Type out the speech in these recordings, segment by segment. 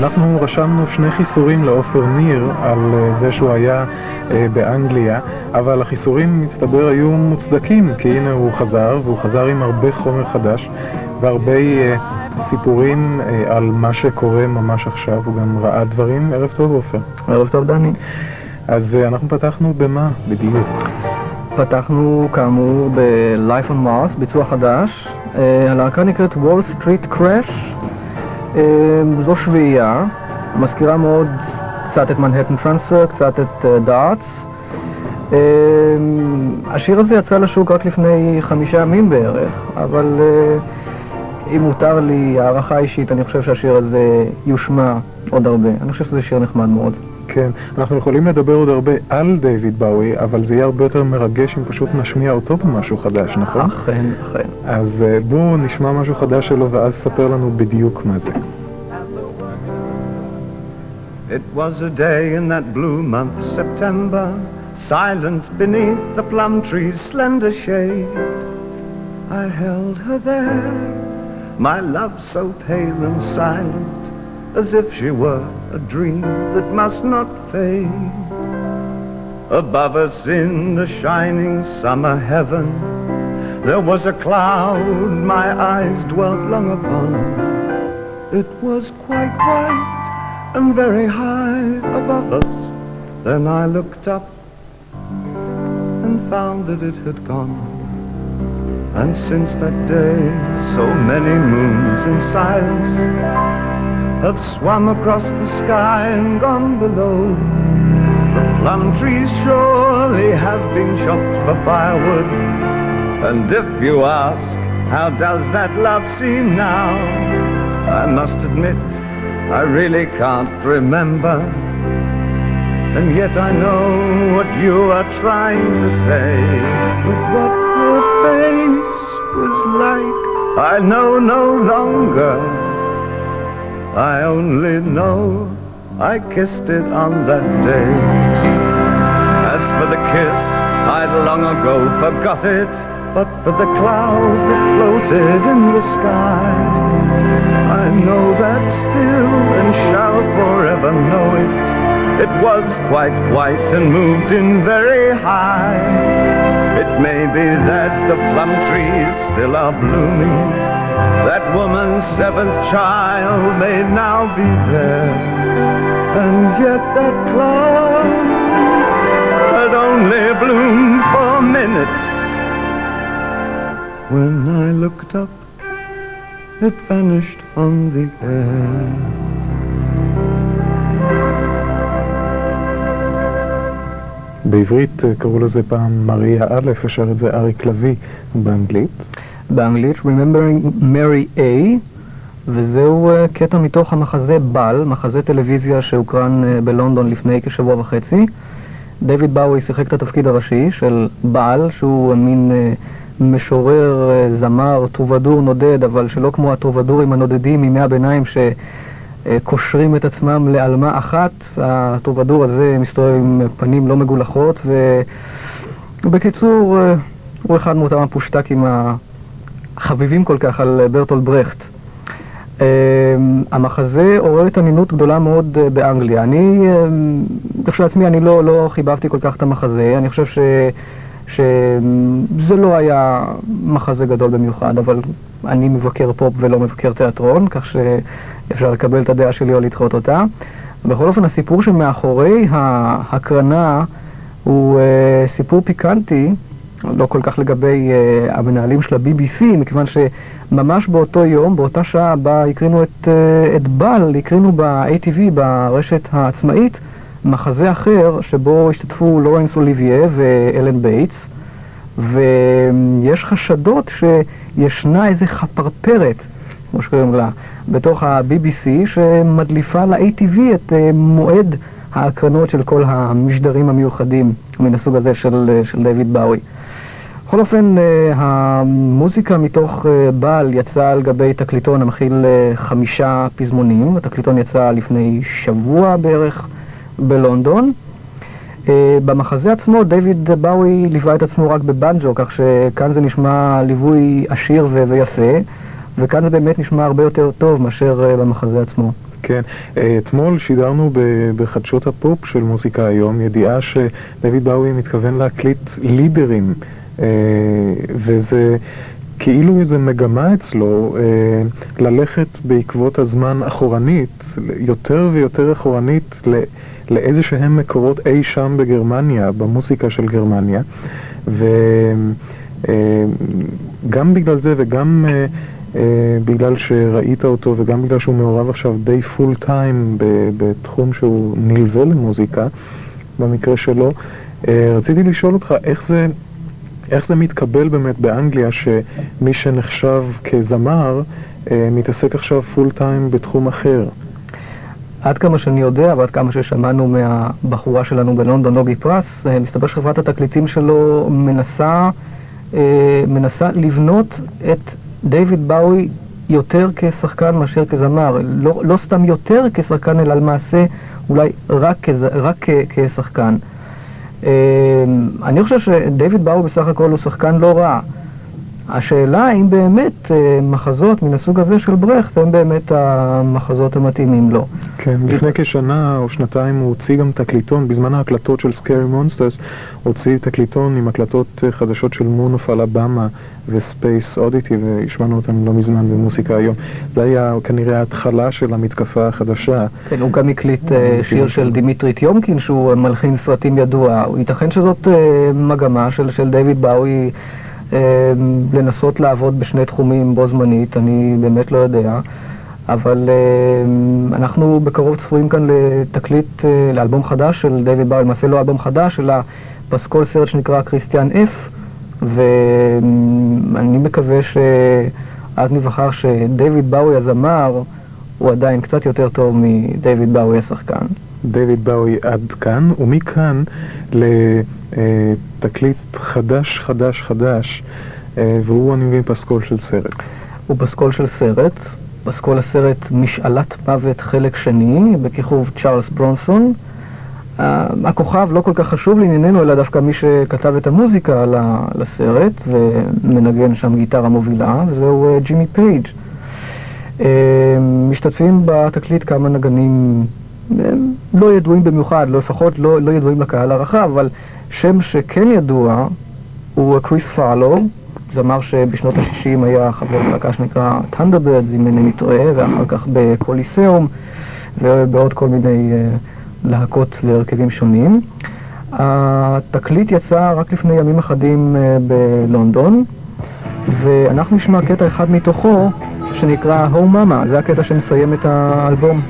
אנחנו רשמנו שני חיסורים לעופר ניר על אה, זה שהוא היה אה, באנגליה, אבל החיסורים, מסתבר, היו מוצדקים, כי הנה הוא חזר, והוא חזר עם הרבה חומר חדש והרבה אה, סיפורים על מה שקורה ממש עכשיו, הוא גם ראה דברים. ערב טוב, עופר. ערב טוב, דני. אז אנחנו פתחנו במה בדיוק? פתחנו כאמור ב-Life on Mars, ביצוע חדש. הלהקה נקראת Wall Street Crash. אה, זו שביעייה, מזכירה מאוד קצת את מנהטן טרנספר, קצת את דארטס. אה, השיר הזה יצא לשוק רק לפני חמישה ימים בערך, אבל אה, אם מותר לי הערכה אישית, אני חושב שהשיר הזה יושמע עוד הרבה. אני חושב שזה שיר נחמד מאוד. כן, אנחנו יכולים לדבר עוד הרבה על דיוויד באוי, אבל זה יהיה הרבה יותר מרגש אם פשוט נשמיע אותו במשהו חדש, נכון? אכן, אכן. אז אה, בואו נשמע משהו חדש שלו ואז ספר לנו בדיוק מה זה. It was a day in that blue month, September, silent beneath the plum tree's slender shade. I held her there, my love so pale and silent, as if she were a dream that must not fade. Above us in the shining summer heaven, there was a cloud my eyes dwelt long upon. It was quite white and very high above us. Then I looked up and found that it had gone. And since that day, so many moons in silence have swum across the sky and gone below. The plum trees surely have been chopped for firewood. And if you ask, how does that love seem now? I must admit, I really can't remember. And yet I know what you are trying to say. But what your face was like, I know no longer. I only know I kissed it on that day. As for the kiss, I'd long ago forgot it. But for the cloud that floated in the sky, I know that still and shall forever know it. It was quite white and moved in very high. It may be that the plum trees still are blooming. That woman's seventh child may now be there. And yet that cloud had only bloomed for minutes. When I looked up, it vanished on the air. בעברית אה, קראו לזה פעם מריה א', ושר את זה אריק לביא באנגלית. באנגלית Remembering Mary A, וזהו אה, קטע מתוך המחזה בל, מחזה טלוויזיה שהוקרן אה, בלונדון לפני כשבוע וחצי. דויד באוי שיחק את התפקיד הראשי של בעל, שהוא מין אה, משורר, אה, זמר, טרובדור נודד, אבל שלא כמו הטרובדורים הנודדים מימי הביניים שקושרים את עצמם לעלמה אחת. הטרובדור הזה מסתובב עם פנים לא מגולחות, ובקיצור, אה, הוא אחד מאותם הפושטקים החביבים כל כך על ברטולד ברכט. Um, המחזה עורר התעניינות גדולה מאוד uh, באנגליה. אני, כשלעצמי, אני לא, לא חיבבתי כל כך את המחזה, אני חושב ש, שזה לא היה מחזה גדול במיוחד, אבל אני מבקר פופ ולא מבקר תיאטרון, כך שאפשר לקבל את הדעה שלי או לדחות אותה. בכל אופן, הסיפור שמאחורי ההקרנה הוא uh, סיפור פיקנטי, לא כל כך לגבי אה, המנהלים של ה-BBC, מכיוון שממש באותו יום, באותה שעה בה הקרינו את, אה, את בעל, הקרינו ב-ATV, ברשת העצמאית, מחזה אחר שבו השתתפו לורנס אוליביה ואלן בייטס, ויש חשדות שישנה איזה חפרפרת, כמו שקוראים לה, בתוך ה-BBC, שמדליפה ל-ATV את אה, מועד ההקרנות של כל המשדרים המיוחדים מן הסוג הזה של, של דיוויד באוי. בכל אופן, המוזיקה מתוך בעל יצאה על גבי תקליטון המכיל חמישה פזמונים. התקליטון יצא לפני שבוע בערך בלונדון. במחזה עצמו דיוויד באוי ליווה את עצמו רק בבנג'ו, כך שכאן זה נשמע ליווי עשיר ויפה, וכאן זה באמת נשמע הרבה יותר טוב מאשר במחזה עצמו. כן, אה, אתמול שידרנו בחדשות הפופ של מוזיקה היום ידיעה שדויד באוי מתכוון להקליט לידרים, אה, וזה כאילו איזו מגמה אצלו ללכת בעקבות הזמן אחורנית, יותר ויותר אחורנית לאיזה שהם מקורות אי שם בגרמניה, במוסיקה של גרמניה, וגם בגלל זה וגם אה, בגלל שראית אותו וגם בגלל שהוא מעורב עכשיו די full time בתחום שהוא נלווה למוזיקה, במקרה שלו. אה, רציתי לשאול אותך איך זה, איך זה מתקבל באמת באנגליה שמי שנחשב כזמר אה, מתעסק עכשיו full time בתחום אחר. עד כמה שאני יודע ועד כמה ששמענו מהבחורה שלנו בלונדון, נוגי פרס, מסתבר שחברת התקליטים שלו מנסה, מנסה לבנות את דיוויד באוי יותר כשחקן מאשר כזמר, לא, לא סתם יותר כשחקן, אלא למעשה אולי רק, כז, רק כשחקן. אמ, אני חושב שדיוויד באוי בסך הכל הוא שחקן לא רע. השאלה האם באמת אה, מחזות מן הסוג הזה של ברכט הם באמת המחזות המתאימים לו. כן, לפני כשנה או שנתיים הוא הוציא גם תקליטון, בזמן ההקלטות של סקרי מונסטרס, להוציא תקליטון עם הקלטות אה, חדשות של Moon of Alabama ו-Space Oddity, והשמענו אותם לא מזמן במוסיקה היום. זה היה כנראה ההתחלה של המתקפה החדשה. כן, הוא גם הקליט אה, שיר של דימיטרי טיומקין, שהוא מלחין סרטים ידוע. ייתכן שזאת מגמה של דיוויד באוי. אמ, לנסות לעבוד בשני תחומים בו זמנית, אני באמת לא יודע. אבל אמ, אנחנו בקרוב צפויים כאן לתקליט, אה, לאלבום חדש של דיוויד באוי, למעשה לא אלבום חדש, אלא פסקול סרט שנקרא כריסטיאן אף, ואני מקווה שאז נבחר שדיוויד באוי הזמר הוא עדיין קצת יותר טוב מדיוויד באוי השחקן. דיוויד באוי עד כאן, ומכאן ל... אה, תקליט חדש, חדש, חדש, אה, והוא, אני מבין, פסקול של סרט. הוא פסקול של סרט, פסקול הסרט משאלת מוות חלק שני, בכיכוב צ'ארלס ברונסון. הכוכב לא כל כך חשוב לענייננו, אלא דווקא מי שכתב את המוזיקה לסרט ומנגן שם גיטרה מובילה, זהו אה, ג'ימי פייג'. משתתפים בתקליט כמה נגנים לא ידועים במיוחד, לא לפחות לא, לא ידועים לקהל הרחב, אבל שם שכן ידוע הוא כריס פארלו, זמר שבשנות ה-60 היה חבר להקה שנקרא Thunderbird, אם אינני טועה, ואחר כך ב-Colosseum ובעוד כל מיני uh, להקות להרכבים שונים. התקליט יצא רק לפני ימים אחדים uh, בלונדון, ואנחנו נשמע קטע אחד מתוכו שנקרא הו מאמה, זה הקטע שמסיים את האלבום.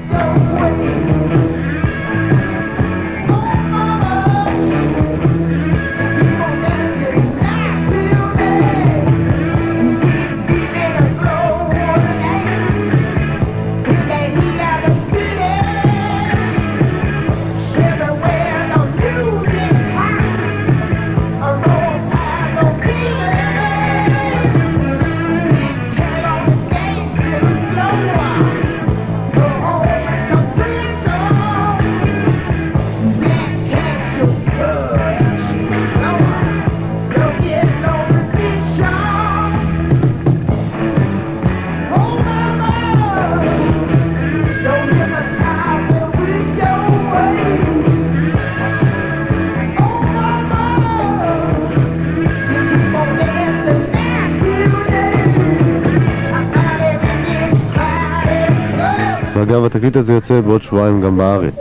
אגב, התקליט הזה יוצא בעוד שבועיים גם בארץ.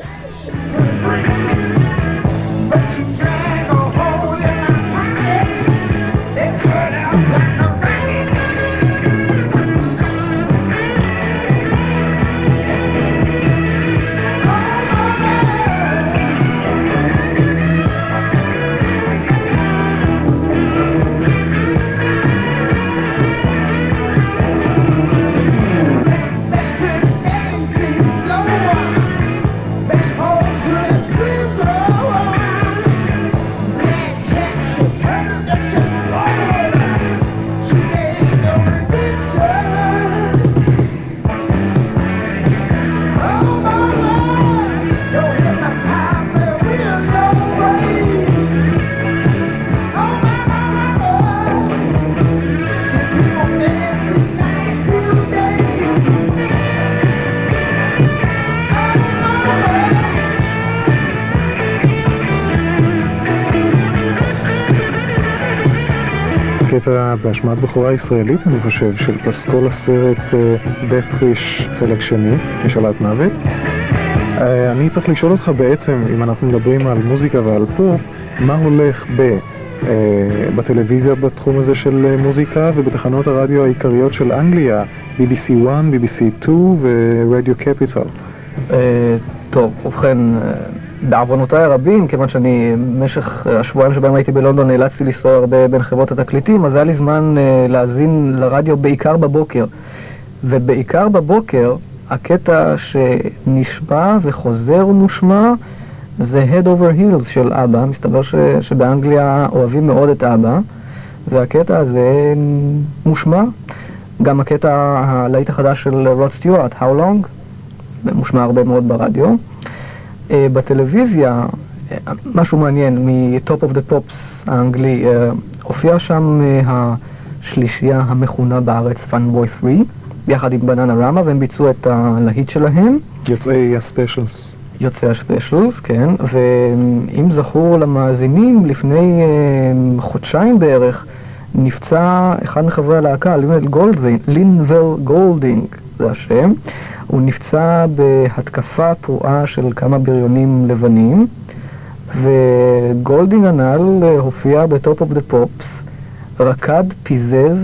קטע בהשמעת בכורה ישראלית, אני חושב, של פסקול הסרט death wish חלק שני, משאלת מוות. אה, אני צריך לשאול אותך בעצם, אם אנחנו מדברים על מוזיקה ועל פופ, מה הולך ב... אה, בטלוויזיה בתחום הזה של מוזיקה ובתחנות הרדיו העיקריות של אנגליה, BBC 1, BBC 2 ורדיו קפיטל. טוב, ובכן, בעוונותיי הרבים, כיוון שאני במשך השבועיים שבהם הייתי בלונדון נאלצתי לנסוע הרבה בין חברות התקליטים, אז היה לי זמן uh, להאזין לרדיו בעיקר בבוקר. ובעיקר בבוקר, הקטע שנשמע וחוזר ומושמע זה Head Over Heels של אבא. מסתבר ש, שבאנגליה אוהבים מאוד את אבא, והקטע הזה מושמע. גם הקטע, הלהיט החדש של רוד סטיוארט, How Long, מושמע הרבה מאוד ברדיו. Uh, בטלוויזיה, uh, משהו מעניין, מ-Top of the Pops האנגלי, uh, הופיע שם השלישייה המכונה בארץ Fun Boy 3, ביחד עם Bananarama, והם ביצעו את הלהיט שלהם. יוצאי ה-Specials. יוצאי ה-Specials, כן, ואם זכור למאזינים, לפני חודשיים בערך, נפצע אחד מחברי הלהקה, גולדינג, לינבל גולדינג, זה השם. הוא נפצע בהתקפה פרועה של כמה בריונים לבנים, וגולדינג הנ"ל הופיע ב-Top of the Pops, רקד, פיזז,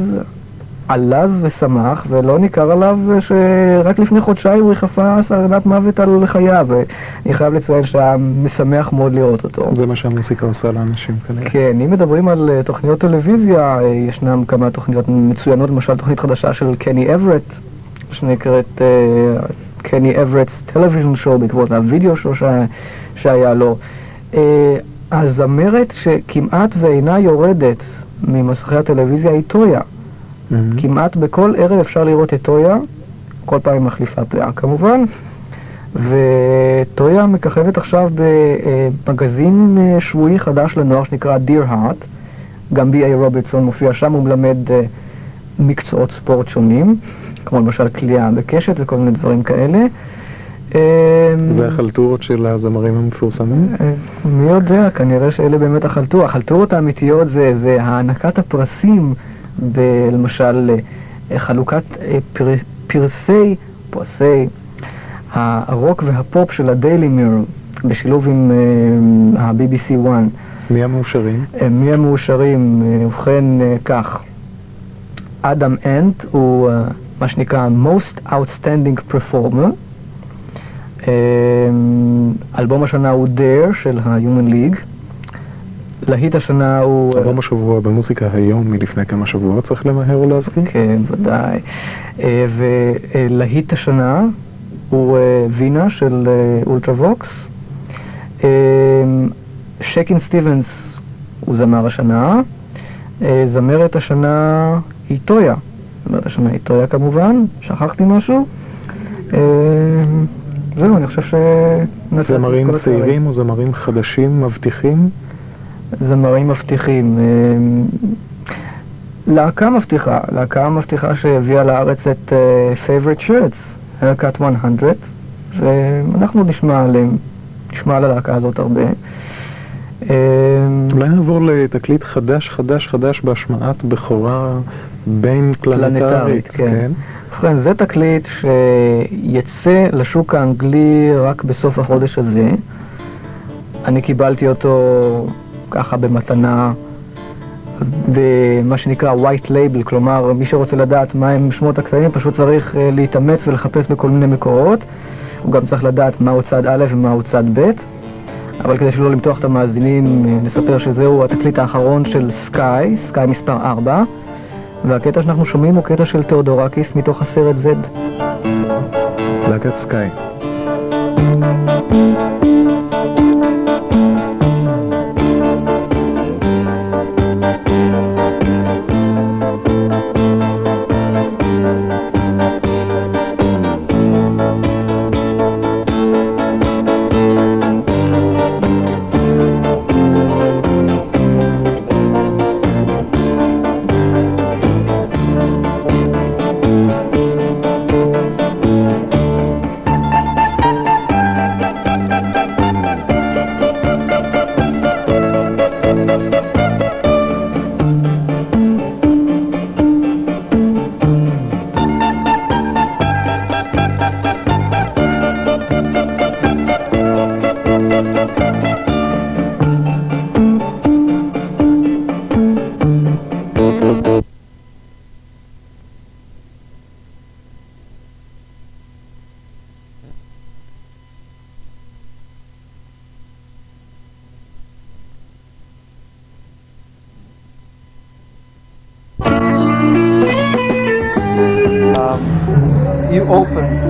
עלז ושמח, ולא ניכר עליו שרק לפני חודשיים ריחפה סכנת מוות על חייו, ואני חייב לציין שהיה משמח מאוד לראות אותו. זה מה שהמוסיקה עושה לאנשים כנראה. כן, אם מדברים על תוכניות טלוויזיה, ישנם כמה תוכניות מצוינות, למשל תוכנית חדשה של קני אוורט, שנקראת קני אברטס טלוויזיון שואו בעקבות הווידאו שלו שהיה לו. Uh, הזמרת שכמעט ואינה יורדת ממסכי הטלוויזיה היא טויה. Mm-hmm. כמעט בכל ערב אפשר לראות את טויה, כל פעם מחליפה פאה כמובן, וטויה מככבת עכשיו במגזין אה, שבועי חדש לנוער שנקרא Dear Heart, גם בי.איי רוברטסון מופיע שם, הוא מלמד מקצועות ספורט שונים. כמו למשל כליאה בקשת וכל מיני דברים כאלה. זה החלטורות של הזמרים המפורסמים? אה, מי יודע, כנראה שאלה באמת החלטורות. החלטורות האמיתיות זה, זה הענקת הפרסים, למשל אה, חלוקת אה, פר, פרסי, פרסי הרוק והפופ של הדיילי מיר, בשילוב עם ה-BBC 1. מי המאושרים? מי המאושרים? ובכן, כך, אדם אנט הוא... מה שנקרא Most Outstanding Performer. אמ, אלבום השנה הוא Dare של ה-Human League. להיט השנה הוא... אלבום השבוע במוזיקה היום מלפני כמה שבועות, צריך למהר ולהזכיר? כן, ודאי. אה, ולהיט השנה הוא אה, וינה של אולטרווקס. שקין סטיבנס הוא זמר השנה. אה, זמרת השנה היא טויה. זאת השנה איתריה כמובן, שכחתי משהו. אה, זהו, אני חושב ש... זמרים צעירים או זמרים חדשים, מבטיחים? זמרים מבטיחים. אה, להקה מבטיחה, להקה מבטיחה שהביאה לארץ את favorite shirts, haircut 100, ואנחנו נשמע עליהם, נשמע על הלהקה הזאת הרבה. אולי נעבור לתקליט חדש חדש חדש בהשמעת בכורה בין פלנטרית, כן. כן. ובכן, זה תקליט שיצא לשוק האנגלי רק בסוף החודש הזה. אני קיבלתי אותו ככה במתנה במה שנקרא white label, כלומר מי שרוצה לדעת מה הם שמות הקטעים פשוט צריך אה, להתאמץ ולחפש בכל מיני מקורות. הוא גם צריך לדעת מהו צד א' ומהו צד ב'. אבל כדי שלא למתוח את המאזינים, אה, נספר שזהו התקליט האחרון של סקאי, סקאי מספר 4. והקטע שאנחנו שומעים הוא קטע של תיאודורקיס מתוך הסרט Z. להקת סקאי.